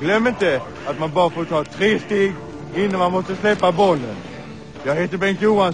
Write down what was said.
Glöm inte att man bara får ta tre steg innan man måste släppa bollen. Jag heter Bengt Johansson.